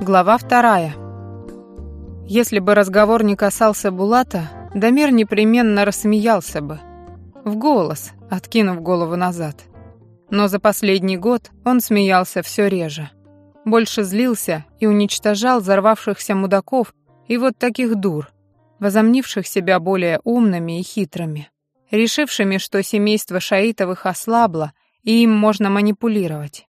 Глава вторая. Если бы разговор не касался Булата, Дамир непременно рассмеялся бы. В голос, откинув голову назад. Но за последний год он смеялся все реже. Больше злился и уничтожал взорвавшихся мудаков и вот таких дур, возомнивших себя более умными и хитрыми, решившими, что семейство Шаитовых ослабло и им можно манипулировать.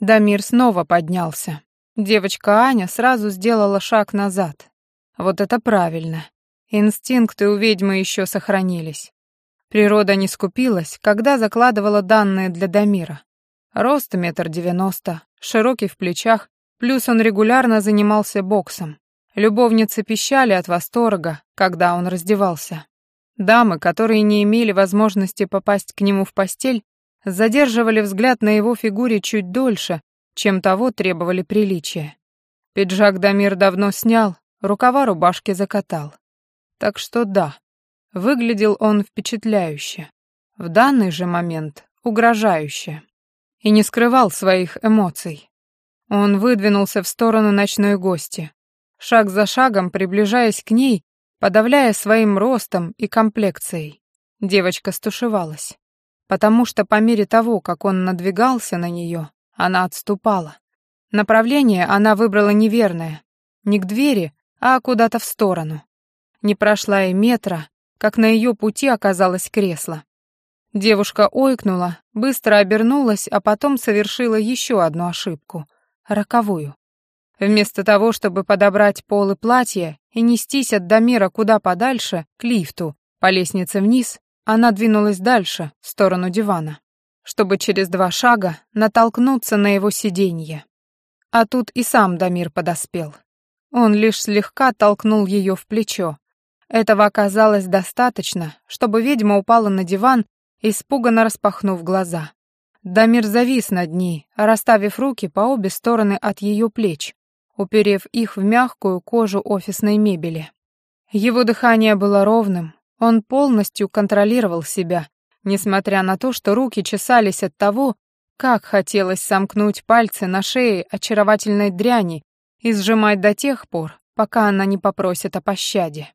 Дамир снова поднялся. Девочка Аня сразу сделала шаг назад. Вот это правильно. Инстинкты у ведьмы еще сохранились. Природа не скупилась, когда закладывала данные для Дамира. Рост метр девяносто, широкий в плечах, плюс он регулярно занимался боксом. Любовницы пищали от восторга, когда он раздевался. Дамы, которые не имели возможности попасть к нему в постель, задерживали взгляд на его фигуре чуть дольше, чем того требовали приличия. Пиджак Дамир давно снял, рукава рубашки закатал. Так что да, выглядел он впечатляюще. В данный же момент угрожающе. И не скрывал своих эмоций. Он выдвинулся в сторону ночной гости, шаг за шагом приближаясь к ней, подавляя своим ростом и комплекцией. Девочка стушевалась, потому что по мере того, как он надвигался на нее, она отступала. Направление она выбрала неверное, не к двери, а куда-то в сторону. Не прошла и метра, как на ее пути оказалось кресло. Девушка ойкнула, быстро обернулась, а потом совершила еще одну ошибку — роковую. Вместо того, чтобы подобрать полы платья и нестись от Дамира куда подальше, к лифту, по лестнице вниз, она двинулась дальше, в сторону дивана, чтобы через два шага натолкнуться на его сиденье. А тут и сам Дамир подоспел. Он лишь слегка толкнул ее в плечо. Этого оказалось достаточно, чтобы ведьма упала на диван, испуганно распахнув глаза. Дамир завис над ней, расставив руки по обе стороны от ее плеч, уперев их в мягкую кожу офисной мебели. Его дыхание было ровным, он полностью контролировал себя, несмотря на то, что руки чесались от того, как хотелось сомкнуть пальцы на шее очаровательной дряни и сжимать до тех пор, пока она не попросит о пощаде.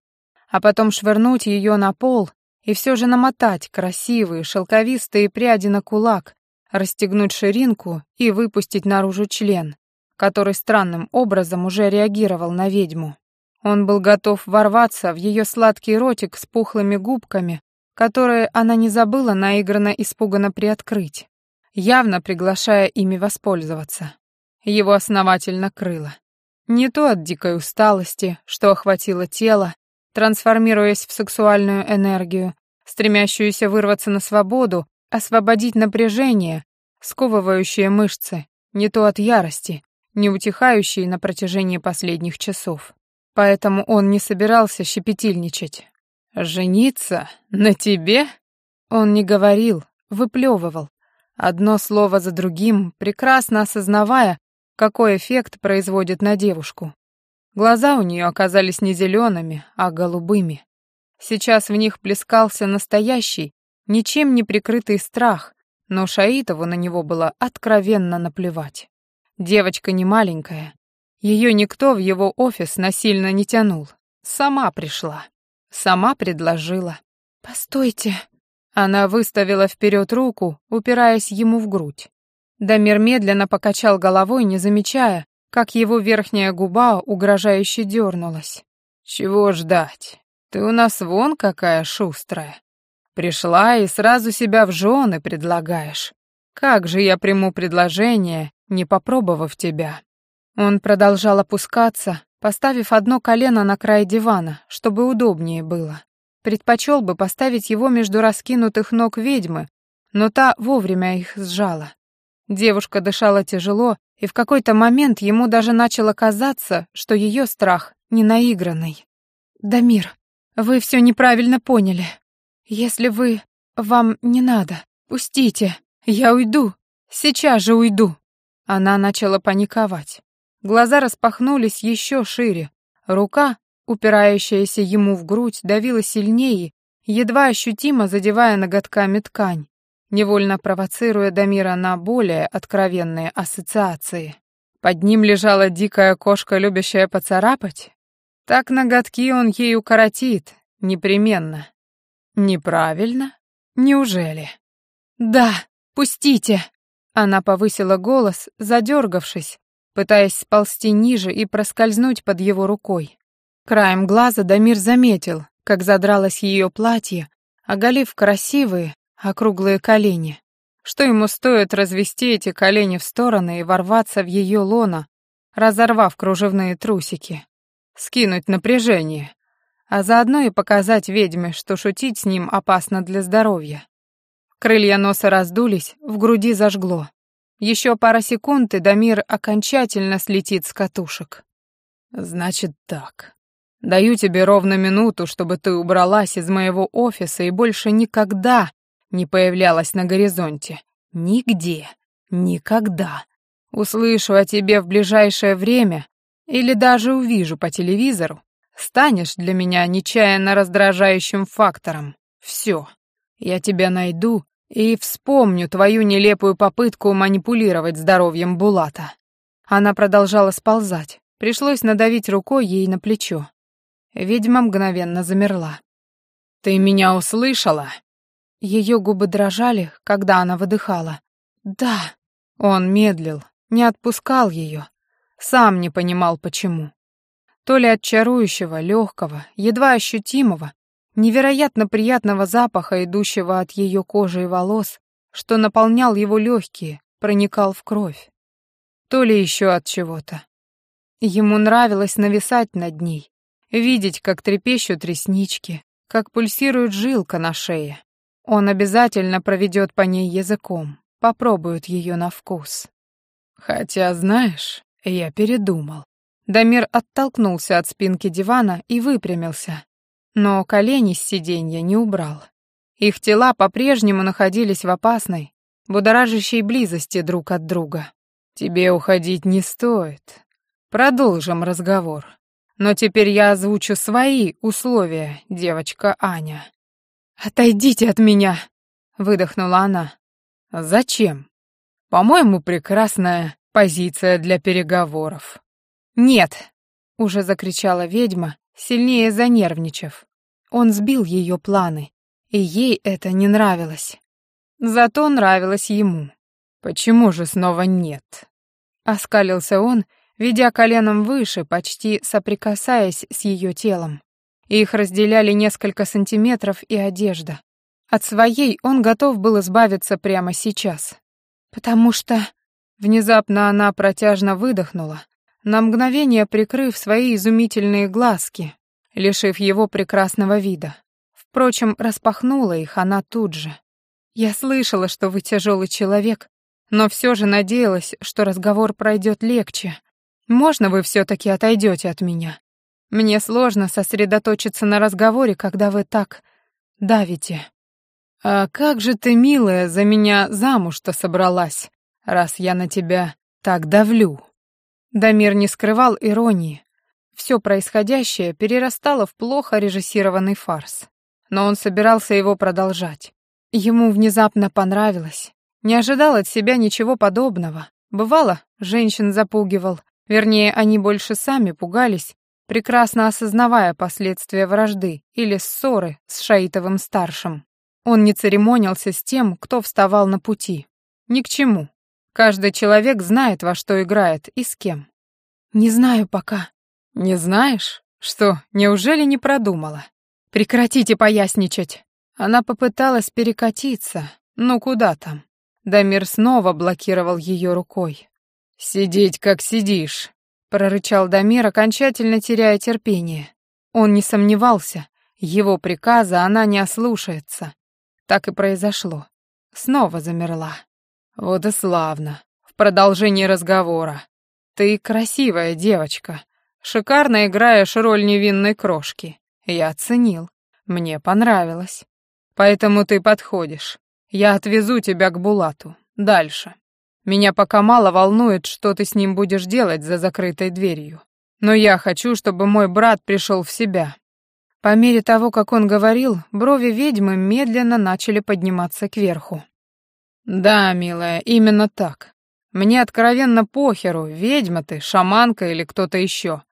А потом швырнуть ее на пол и все же намотать красивые шелковистые пряди на кулак, расстегнуть ширинку и выпустить наружу член, который странным образом уже реагировал на ведьму. Он был готов ворваться в ее сладкий ротик с пухлыми губками, которые она не забыла наигранно испуганно приоткрыть, явно приглашая ими воспользоваться. Его основательно крыло. Не то от дикой усталости, что охватило тело, трансформируясь в сексуальную энергию, стремящуюся вырваться на свободу, освободить напряжение, сковывающее мышцы, не то от ярости, не утихающей на протяжении последних часов поэтому он не собирался щепетильничать. «Жениться? На тебе?» Он не говорил, выплевывал. Одно слово за другим, прекрасно осознавая, какой эффект производит на девушку. Глаза у нее оказались не зелеными, а голубыми. Сейчас в них плескался настоящий, ничем не прикрытый страх, но Шаитову на него было откровенно наплевать. Девочка не маленькая, ее никто в его офис насильно не тянул. Сама пришла. Сама предложила. «Постойте». Она выставила вперед руку, упираясь ему в грудь. Дамир медленно покачал головой, не замечая, как его верхняя губа угрожающе дернулась. «Чего ждать? Ты у нас вон какая шустрая. Пришла и сразу себя в жены предлагаешь. Как же я приму предложение, не попробовав тебя?» Он продолжал опускаться, поставив одно колено на край дивана, чтобы удобнее было. Предпочел бы поставить его между раскинутых ног ведьмы, но та вовремя их сжала. Девушка дышала тяжело, и в какой-то момент ему даже начало казаться, что ее страх не наигранный. «Дамир, вы все неправильно поняли. Если вы... вам не надо, пустите, я уйду, сейчас же уйду». Она начала паниковать. Глаза распахнулись еще шире. Рука, упирающаяся ему в грудь, давила сильнее, едва ощутимо задевая ноготками ткань, невольно провоцируя Дамира на более откровенные ассоциации. Под ним лежала дикая кошка, любящая поцарапать? Так ноготки он ей укоротит, непременно. Неправильно? Неужели? Да, пустите. Она повысила голос, задергавшись, пытаясь сползти ниже и проскользнуть под его рукой. Краем глаза Дамир заметил, как задралось ее платье, оголив красивые, округлые колени. Что ему стоит развести эти колени в стороны и ворваться в ее лоно, разорвав кружевные трусики, скинуть напряжение, а заодно и показать ведьме, что шутить с ним опасно для здоровья. Крылья носа раздулись, в груди зажгло. Еще пара секунд, и Дамир окончательно слетит с катушек. «Значит так. Даю тебе ровно минуту, чтобы ты убралась из моего офиса и больше никогда не появлялась на горизонте. Нигде. Никогда. Услышу о тебе в ближайшее время или даже увижу по телевизору, станешь для меня нечаянно раздражающим фактором. Все. Я тебя найду и вспомню твою нелепую попытку манипулировать здоровьем Булата. Она продолжала сползать. Пришлось надавить рукой ей на плечо. Ведьма мгновенно замерла. «Ты меня услышала?» Ее губы дрожали, когда она выдыхала. «Да». Он медлил, не отпускал ее. Сам не понимал, почему. То ли от чарующего, легкого, едва ощутимого, невероятно приятного запаха, идущего от ее кожи и волос, что наполнял его легкие, проникал в кровь. То ли еще от чего-то. Ему нравилось нависать над ней, видеть, как трепещут реснички, как пульсирует жилка на шее. Он обязательно проведет по ней языком, попробует ее на вкус. Хотя, знаешь, я передумал. Дамир оттолкнулся от спинки дивана и выпрямился, но колени с сиденья не убрал. Их тела по-прежнему находились в опасной, будоражащей близости друг от друга. «Тебе уходить не стоит. Продолжим разговор. Но теперь я озвучу свои условия, девочка Аня». «Отойдите от меня!» — выдохнула она. «Зачем? По-моему, прекрасная позиция для переговоров». «Нет!» — уже закричала ведьма, сильнее занервничав. Он сбил ее планы, и ей это не нравилось. Зато нравилось ему. «Почему же снова нет?» Оскалился он, ведя коленом выше, почти соприкасаясь с ее телом. Их разделяли несколько сантиметров и одежда. От своей он готов был избавиться прямо сейчас. «Потому что...» Внезапно она протяжно выдохнула, на мгновение прикрыв свои изумительные глазки, лишив его прекрасного вида. Впрочем, распахнула их она тут же. «Я слышала, что вы тяжелый человек, но все же надеялась, что разговор пройдет легче. Можно вы все-таки отойдете от меня? Мне сложно сосредоточиться на разговоре, когда вы так давите». «А как же ты, милая, за меня замуж-то собралась, раз я на тебя так давлю?» Дамир не скрывал иронии. Все происходящее перерастало в плохо режиссированный фарс. Но он собирался его продолжать. Ему внезапно понравилось. Не ожидал от себя ничего подобного. Бывало, женщин запугивал. Вернее, они больше сами пугались, прекрасно осознавая последствия вражды или ссоры с Шаитовым-старшим. Он не церемонился с тем, кто вставал на пути. Ни к чему. Каждый человек знает, во что играет и с кем. Не знаю пока. Не знаешь? Что, неужели не продумала? Прекратите поясничать. Она попыталась перекатиться. Ну куда там? Дамир снова блокировал ее рукой. «Сидеть, как сидишь», — прорычал Дамир, окончательно теряя терпение. Он не сомневался, его приказа она не ослушается. Так и произошло. Снова замерла. Вот и славно. В продолжении разговора. Ты красивая девочка. Шикарно играешь роль невинной крошки. Я оценил. Мне понравилось. Поэтому ты подходишь. Я отвезу тебя к Булату. Дальше. Меня пока мало волнует, что ты с ним будешь делать за закрытой дверью. Но я хочу, чтобы мой брат пришел в себя. По мере того, как он говорил, брови ведьмы медленно начали подниматься кверху. «Да, милая, именно так. Мне откровенно похеру, ведьма ты, шаманка или кто-то еще.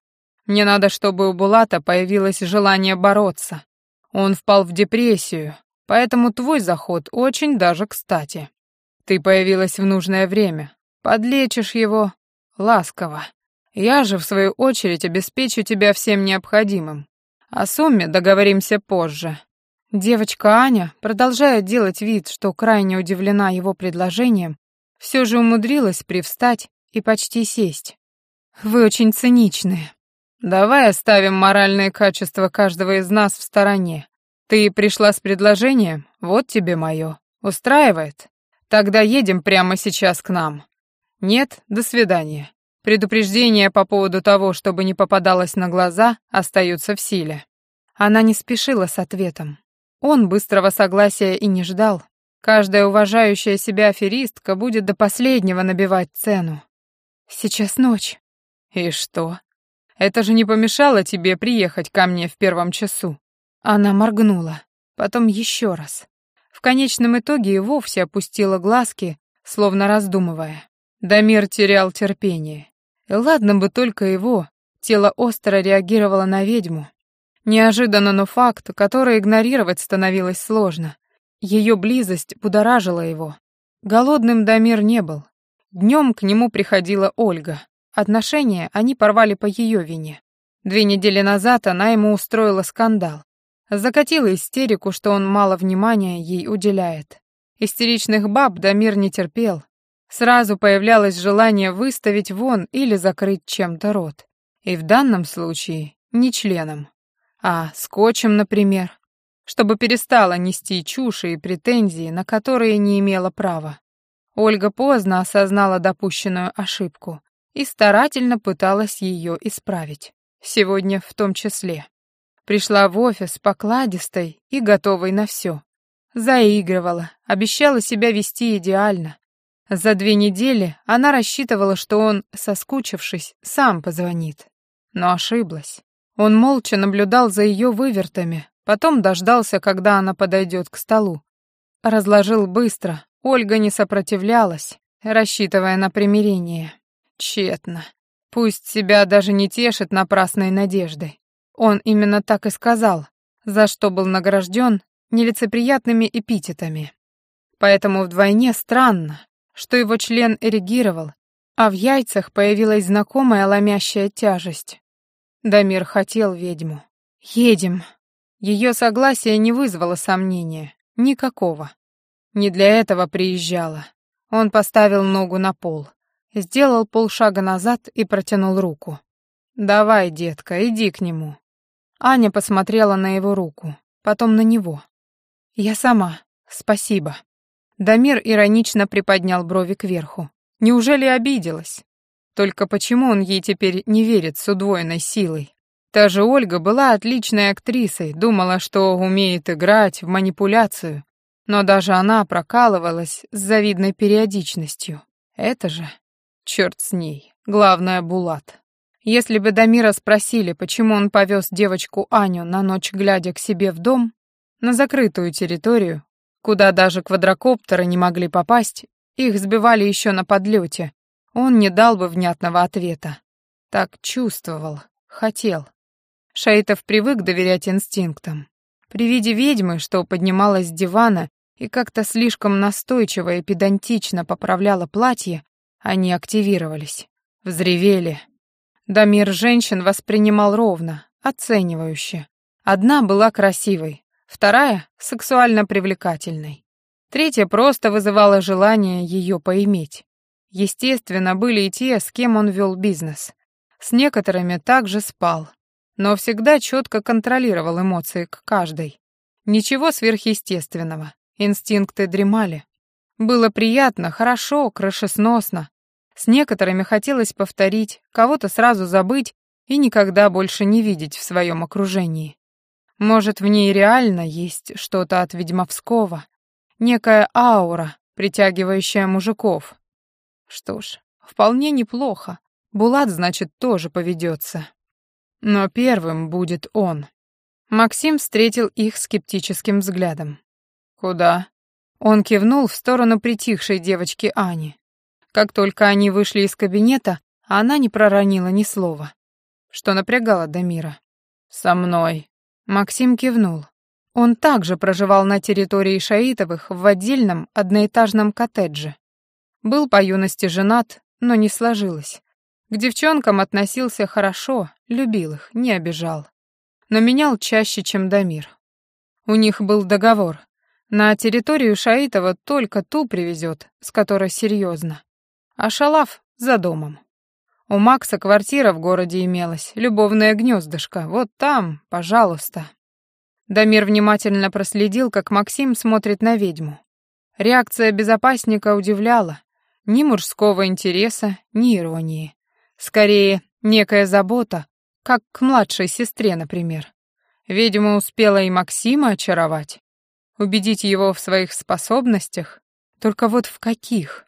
Мне надо, чтобы у Булата появилось желание бороться. Он впал в депрессию, поэтому твой заход очень даже кстати. Ты появилась в нужное время. Подлечишь его ласково. Я же, в свою очередь, обеспечу тебя всем необходимым. О сумме договоримся позже. Девочка Аня, продолжая делать вид, что крайне удивлена его предложением, все же умудрилась привстать и почти сесть. «Вы очень циничны. Давай оставим моральные качества каждого из нас в стороне. Ты пришла с предложением, вот тебе мое. Устраивает? Тогда едем прямо сейчас к нам. Нет, до свидания. Предупреждения по поводу того, чтобы не попадалось на глаза, остаются в силе». Она не спешила с ответом. Он быстрого согласия и не ждал. Каждая уважающая себя аферистка будет до последнего набивать цену. Сейчас ночь. И что? Это же не помешало тебе приехать ко мне в первом часу. Она моргнула, потом еще раз. В конечном итоге и вовсе опустила глазки, словно раздумывая. Дамир терял терпение. И ладно бы только его, тело остро реагировало на ведьму, Неожиданно, но факт, который игнорировать становилось сложно. Ее близость будоражила его. Голодным Дамир не был. Днем к нему приходила Ольга. Отношения они порвали по ее вине. Две недели назад она ему устроила скандал. Закатила истерику, что он мало внимания ей уделяет. Истеричных баб Дамир не терпел. Сразу появлялось желание выставить вон или закрыть чем-то рот. И в данном случае не членом. А скотчем, например, чтобы перестала нести чуши и претензии, на которые не имела права. Ольга поздно осознала допущенную ошибку и старательно пыталась ее исправить. Сегодня в том числе. Пришла в офис покладистой и готовой на все. Заигрывала, обещала себя вести идеально. За две недели она рассчитывала, что он, соскучившись, сам позвонит. Но ошиблась. Он молча наблюдал за ее вывертами, потом дождался, когда она подойдет к столу. Разложил быстро, Ольга не сопротивлялась, рассчитывая на примирение. Тщетно. Пусть себя даже не тешит напрасной надеждой. Он именно так и сказал, за что был награжден нелицеприятными эпитетами. Поэтому вдвойне странно, что его член эрегировал, а в яйцах появилась знакомая ломящая тяжесть. Дамир хотел ведьму. «Едем». Ее согласие не вызвало сомнения. Никакого. Не для этого приезжала. Он поставил ногу на пол, сделал полшага назад и протянул руку. «Давай, детка, иди к нему». Аня посмотрела на его руку, потом на него. «Я сама. Спасибо». Дамир иронично приподнял брови кверху. Неужели обиделась? Только почему он ей теперь не верит с удвоенной силой? Та же Ольга была отличной актрисой, думала, что умеет играть в манипуляцию, но даже она прокалывалась с завидной периодичностью. Это же... Черт с ней. Главное, Булат. Если бы Дамира спросили, почему он повез девочку Аню на ночь глядя к себе в дом, на закрытую территорию, куда даже квадрокоптеры не могли попасть, их сбивали еще на подлете, он не дал бы внятного ответа. Так чувствовал, хотел. Шаитов привык доверять инстинктам. При виде ведьмы, что поднималась с дивана и как-то слишком настойчиво и педантично поправляла платье, они активировались, взревели. Дамир женщин воспринимал ровно, оценивающе. Одна была красивой, вторая — сексуально привлекательной. Третья просто вызывала желание ее поиметь. Естественно, были и те, с кем он вел бизнес. С некоторыми также спал, но всегда четко контролировал эмоции к каждой. Ничего сверхъестественного, инстинкты дремали. Было приятно, хорошо, крышесносно. С некоторыми хотелось повторить, кого-то сразу забыть и никогда больше не видеть в своем окружении. Может, в ней реально есть что-то от ведьмовского, некая аура, притягивающая мужиков, что ж, вполне неплохо. Булат, значит, тоже поведется. Но первым будет он. Максим встретил их скептическим взглядом. «Куда?» Он кивнул в сторону притихшей девочки Ани. Как только они вышли из кабинета, она не проронила ни слова, что напрягало Дамира. «Со мной». Максим кивнул. Он также проживал на территории Шаитовых в отдельном одноэтажном коттедже. Был по юности женат, но не сложилось. К девчонкам относился хорошо, любил их, не обижал. Но менял чаще, чем Дамир. У них был договор. На территорию Шаитова только ту привезет, с которой серьезно. А Шалав за домом. У Макса квартира в городе имелась, любовное гнездышко. Вот там, пожалуйста. Дамир внимательно проследил, как Максим смотрит на ведьму. Реакция безопасника удивляла. Ни мужского интереса, ни иронии. Скорее, некая забота, как к младшей сестре, например. Ведьма успела и Максима очаровать, убедить его в своих способностях, только вот в каких?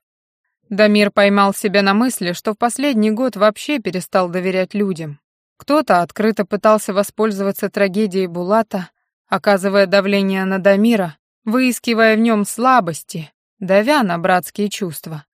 Дамир поймал себя на мысли, что в последний год вообще перестал доверять людям. Кто-то открыто пытался воспользоваться трагедией Булата, оказывая давление на Дамира, выискивая в нем слабости, давя на братские чувства.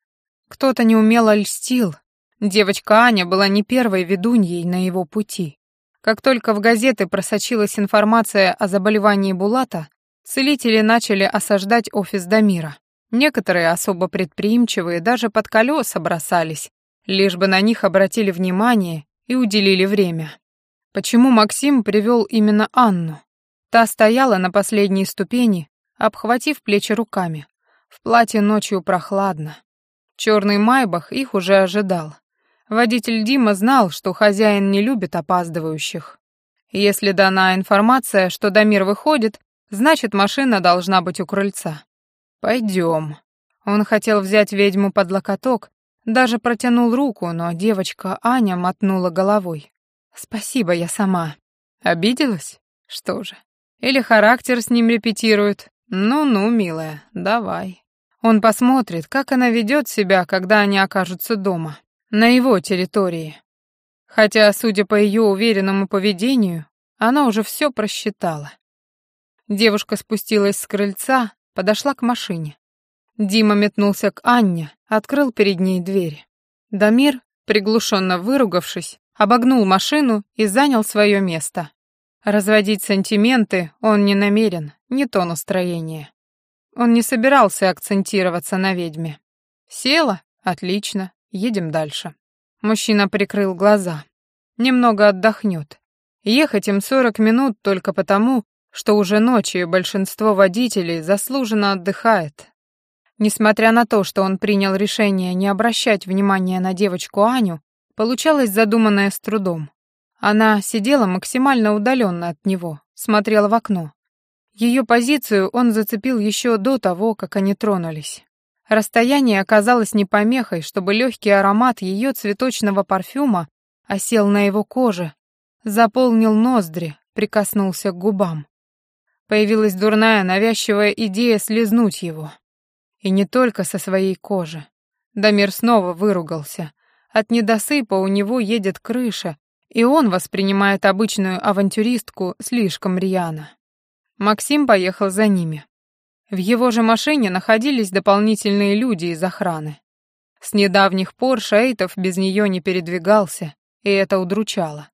Кто-то неумело льстил, Девочка Аня была не первой ведуньей на его пути. Как только в газеты просочилась информация о заболевании Булата, целители начали осаждать офис Дамира. Некоторые особо предприимчивые даже под колеса бросались, лишь бы на них обратили внимание и уделили время. Почему Максим привел именно Анну? Та стояла на последней ступени, обхватив плечи руками. В платье ночью прохладно. Черный майбах их уже ожидал. Водитель Дима знал, что хозяин не любит опаздывающих. Если дана информация, что Дамир выходит, значит, машина должна быть у крыльца. Пойдем. Он хотел взять ведьму под локоток, даже протянул руку, но девочка Аня мотнула головой. «Спасибо, я сама». Обиделась? Что же. Или характер с ним репетирует? Ну-ну, милая, давай. Он посмотрит, как она ведет себя, когда они окажутся дома на его территории. Хотя, судя по ее уверенному поведению, она уже все просчитала. Девушка спустилась с крыльца, подошла к машине. Дима метнулся к Анне, открыл перед ней дверь. Дамир, приглушенно выругавшись, обогнул машину и занял свое место. Разводить сантименты он не намерен, не то настроение. Он не собирался акцентироваться на ведьме. Села? Отлично. Едем дальше. Мужчина прикрыл глаза. Немного отдохнет. Ехать им 40 минут только потому, что уже ночью большинство водителей заслуженно отдыхает. Несмотря на то, что он принял решение не обращать внимания на девочку Аню, получалось задуманное с трудом. Она сидела максимально удаленно от него, смотрела в окно. Ее позицию он зацепил еще до того, как они тронулись. Расстояние оказалось не помехой, чтобы легкий аромат ее цветочного парфюма осел на его коже, заполнил ноздри, прикоснулся к губам. Появилась дурная, навязчивая идея слезнуть его. И не только со своей кожи. Дамир снова выругался. От недосыпа у него едет крыша, и он воспринимает обычную авантюристку слишком рьяно. Максим поехал за ними. В его же машине находились дополнительные люди из охраны. С недавних пор Шейтов без нее не передвигался, и это удручало.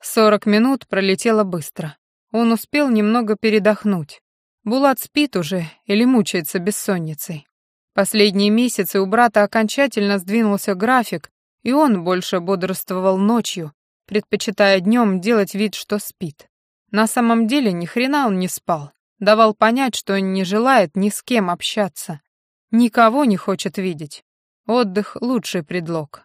Сорок минут пролетело быстро. Он успел немного передохнуть. Булат спит уже или мучается бессонницей. Последние месяцы у брата окончательно сдвинулся график, и он больше бодрствовал ночью, предпочитая днем делать вид, что спит. На самом деле ни хрена он не спал давал понять, что не желает ни с кем общаться, никого не хочет видеть. Отдых — лучший предлог.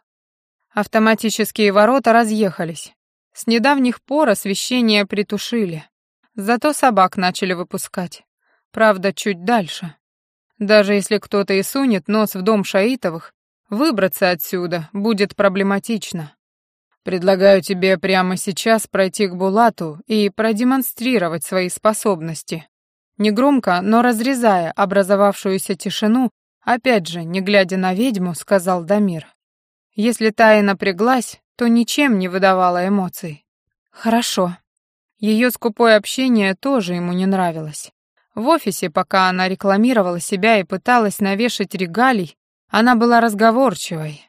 Автоматические ворота разъехались. С недавних пор освещение притушили. Зато собак начали выпускать. Правда, чуть дальше. Даже если кто-то и сунет нос в дом Шаитовых, выбраться отсюда будет проблематично. Предлагаю тебе прямо сейчас пройти к Булату и продемонстрировать свои способности. Негромко, но разрезая образовавшуюся тишину, опять же, не глядя на ведьму, сказал Дамир. Если Тая напряглась, то ничем не выдавала эмоций. Хорошо. Ее скупое общение тоже ему не нравилось. В офисе, пока она рекламировала себя и пыталась навешать регалий, Она была разговорчивой.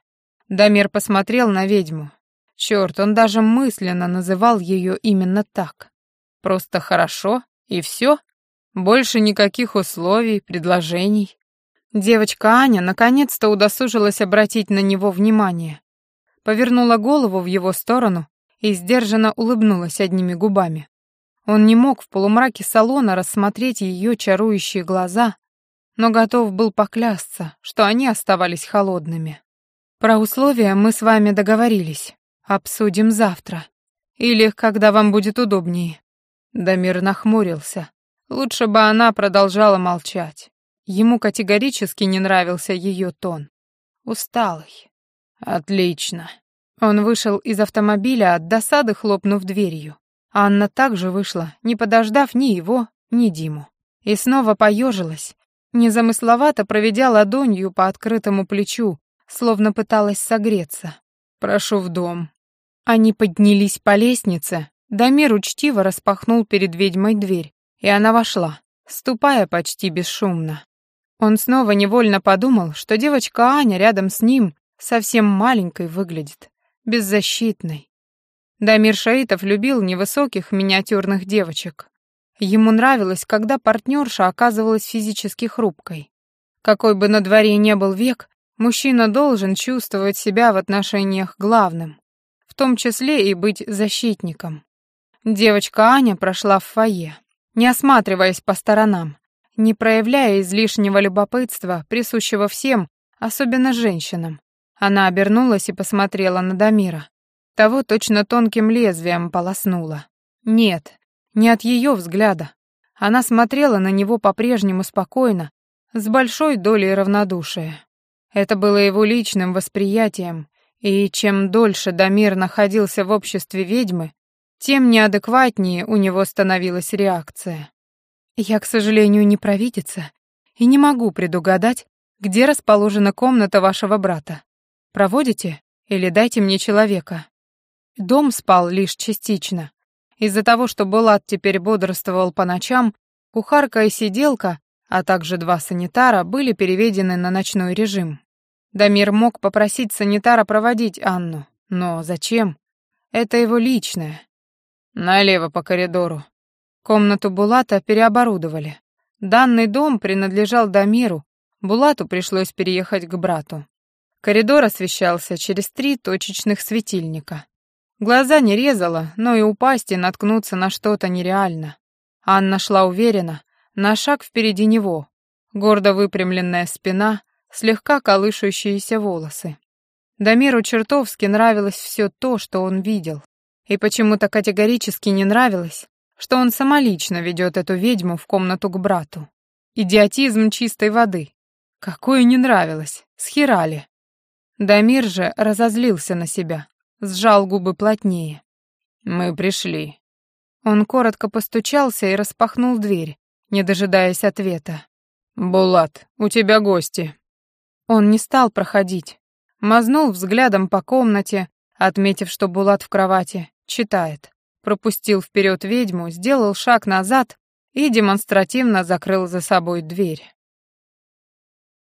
Дамир посмотрел на ведьму. Черт, он даже мысленно называл ее именно так. Просто хорошо, и все. Больше никаких условий, предложений. Девочка Аня наконец-то удосужилась обратить на него внимание. Повернула голову в его сторону и сдержанно улыбнулась одними губами. Он не мог в полумраке салона рассмотреть ее чарующие глаза, но готов был поклясться, что они оставались холодными. «Про условия мы с вами договорились. Обсудим завтра. Или когда вам будет удобнее». Дамир нахмурился. Лучше бы она продолжала молчать. Ему категорически не нравился ее тон. Усталый. «Отлично». Он вышел из автомобиля от досады, хлопнув дверью. Анна также вышла, не подождав ни его, ни Диму. И снова поежилась, незамысловато проведя ладонью по открытому плечу, словно пыталась согреться. «Прошу в дом». Они поднялись по лестнице, Дамир учтиво распахнул перед ведьмой дверь, и она вошла, ступая почти бесшумно. Он снова невольно подумал, что девочка Аня рядом с ним совсем маленькой выглядит, беззащитной, Дамир Шаитов любил невысоких миниатюрных девочек. Ему нравилось, когда партнерша оказывалась физически хрупкой. Какой бы на дворе ни был век, мужчина должен чувствовать себя в отношениях главным, том числе и быть защитником. Девочка Аня прошла в фойе, не осматриваясь по сторонам, не проявляя излишнего любопытства, присущего всем, особенно женщинам. Она обернулась и посмотрела на Дамира. Того точно тонким лезвием полоснуло. Нет, не от ее взгляда. Она смотрела на него по-прежнему спокойно, с большой долей равнодушия. Это было его личным восприятием, и чем дольше Дамир находился в обществе ведьмы, тем неадекватнее у него становилась реакция. «Я, к сожалению, не провидица и не могу предугадать, где расположена комната вашего брата. Проводите или дайте мне человека?» Дом спал лишь частично. Из-за того, что Булат теперь бодрствовал по ночам, кухарка и сиделка, а также два санитара были переведены на ночной режим. Дамир мог попросить санитара проводить Анну, но зачем? Это его личное. Налево по коридору. Комнату Булата переоборудовали. Данный дом принадлежал Дамиру, Булату пришлось переехать к брату. Коридор освещался через три точечных светильника. Глаза не резала, но и упасть и наткнуться на что-то нереально. Анна шла уверенно, на шаг впереди него, гордо выпрямленная спина, слегка колышущиеся волосы. Дамиру чертовски нравилось все то, что он видел. И почему-то категорически не нравилось, что он самолично ведет эту ведьму в комнату к брату. Идиотизм чистой воды. Какое не нравилось, схерали. Дамир же разозлился на себя сжал губы плотнее. «Мы пришли». Он коротко постучался и распахнул дверь, не дожидаясь ответа. «Булат, у тебя гости». Он не стал проходить. Мазнул взглядом по комнате, отметив, что Булат в кровати, читает. Пропустил вперед ведьму, сделал шаг назад и демонстративно закрыл за собой дверь.